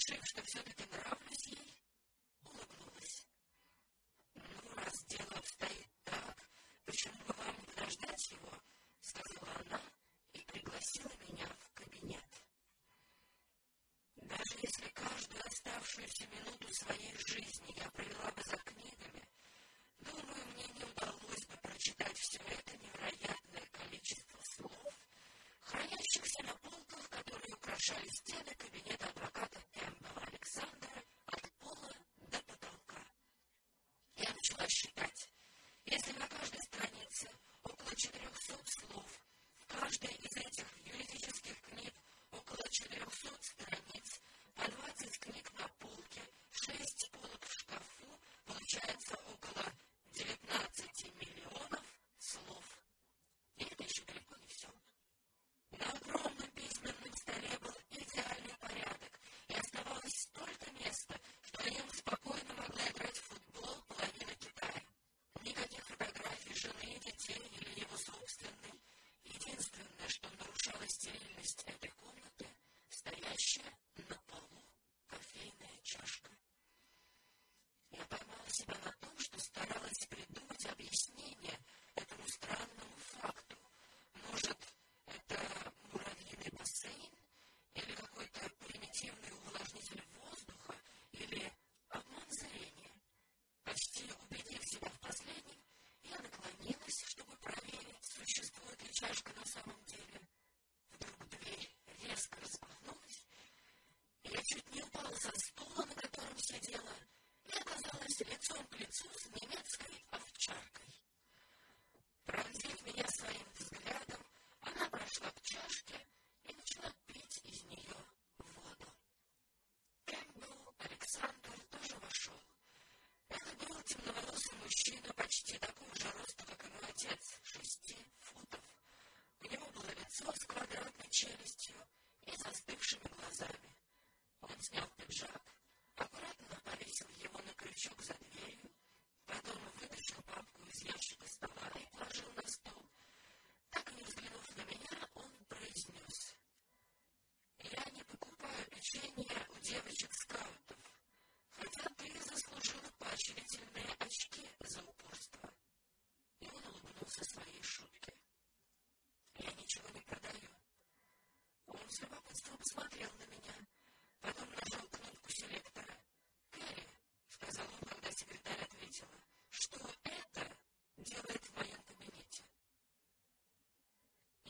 что все это нравится. оставшуюся минуту своей жизни я провела бы за книгами, думаю, мне не удалось бы прочитать все это невероятное количество слов, хранящихся на полках, которые украшали стены кабинета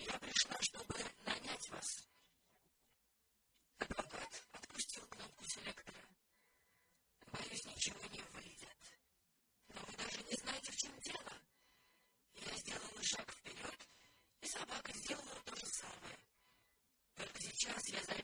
Я пришла, чтобы нанять вас. Адвокат отпустил кнопку селектора. Боюсь, ничего не выйдет. Но вы даже не знаете, в чем дело. Я сделала шаг вперед, и собака сделала то же самое. Сейчас я заметила,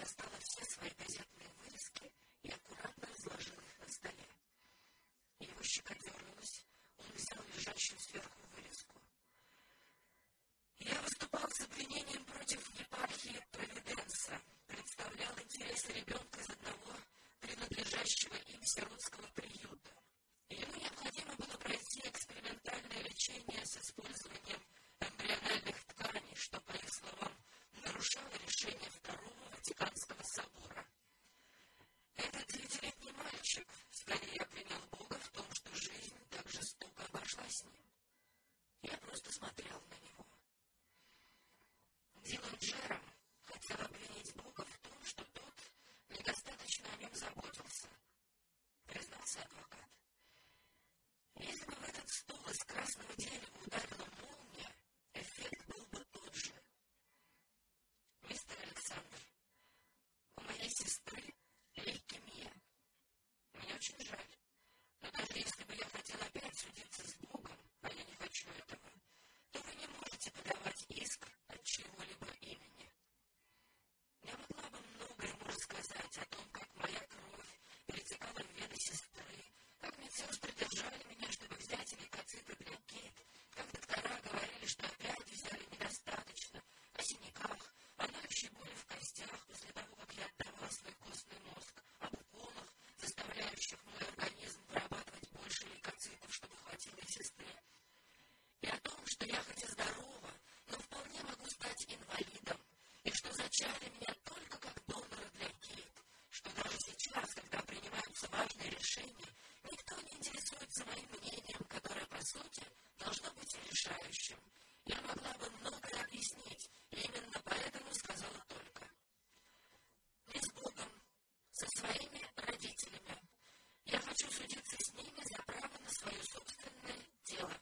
достала все свои газетные вырезки и аккуратно разложил их на столе. Его щека он взял лежащую сверху вырезку. Я выступал с обвинением против епархии Провиденса, представлял интересы ребенка из одного принадлежащего им сиротского приюта. Ему необходимо было пройти экспериментальное лечение с использованием эмбриональных тканей, что, по их словам, нарушало решение второго should stay here. Она 300 билетов человек, судится с Богом. развития должно быть решающим. Я могла бы многое объяснить, и именно поэтому сказала только. Не с Богом, со своими родителями. Я хочу судиться с ними за право на свое собственное дело.